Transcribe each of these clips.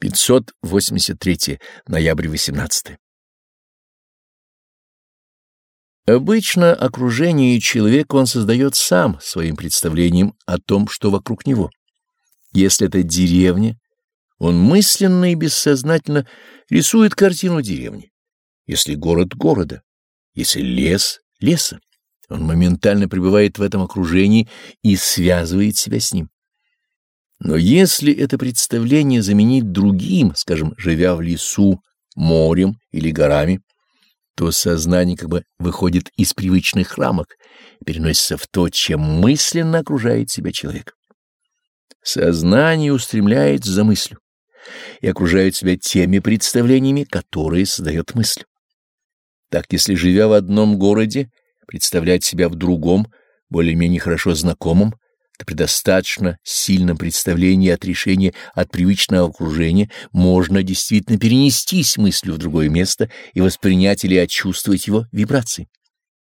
583 ноябрь 18 Обычно окружение человека он создает сам своим представлением о том, что вокруг него. Если это деревня, он мысленно и бессознательно рисует картину деревни. Если город — города, если лес — леса, он моментально пребывает в этом окружении и связывает себя с ним. Но если это представление заменить другим, скажем, живя в лесу, морем или горами, то сознание как бы выходит из привычных рамок и переносится в то, чем мысленно окружает себя человек. Сознание устремляется за мыслью и окружает себя теми представлениями, которые создает мысль. Так, если, живя в одном городе, представлять себя в другом, более-менее хорошо знакомом, при достаточно сильном представлении от решения от привычного окружения можно действительно перенестись мыслью в другое место и воспринять или отчувствовать его вибрации.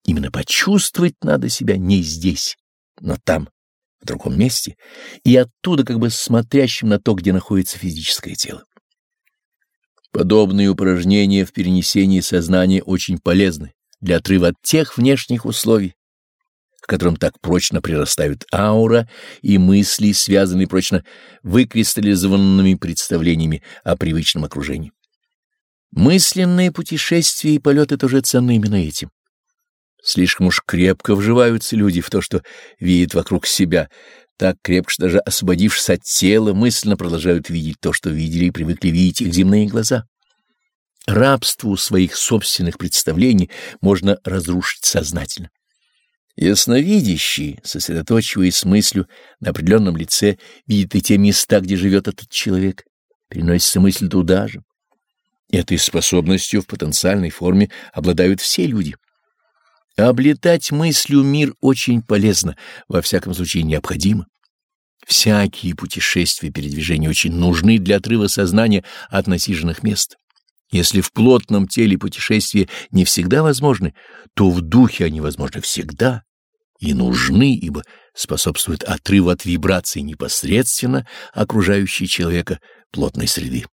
Именно почувствовать надо себя не здесь, но там, в другом месте, и оттуда как бы смотрящим на то, где находится физическое тело. Подобные упражнения в перенесении сознания очень полезны для отрыва от тех внешних условий, к которым так прочно прирастают аура и мысли, связанные прочно выкристаллизованными представлениями о привычном окружении. Мысленные путешествия и полеты тоже ценны именно этим. Слишком уж крепко вживаются люди в то, что видят вокруг себя, так крепко, что даже освободившись от тела, мысленно продолжают видеть то, что видели и привыкли видеть их земные глаза. Рабству своих собственных представлений можно разрушить сознательно. Ясновидящий, сосредоточиваясь мыслью на определенном лице, видит и те места, где живет этот человек, переносится мысль туда же. Этой способностью в потенциальной форме обладают все люди. Облетать мыслью мир очень полезно, во всяком случае необходимо. Всякие путешествия и передвижения очень нужны для отрыва сознания от насиженных мест. Если в плотном теле путешествия не всегда возможны, то в духе они возможны всегда и нужны, ибо способствуют отрыву от вибраций непосредственно окружающей человека плотной среды.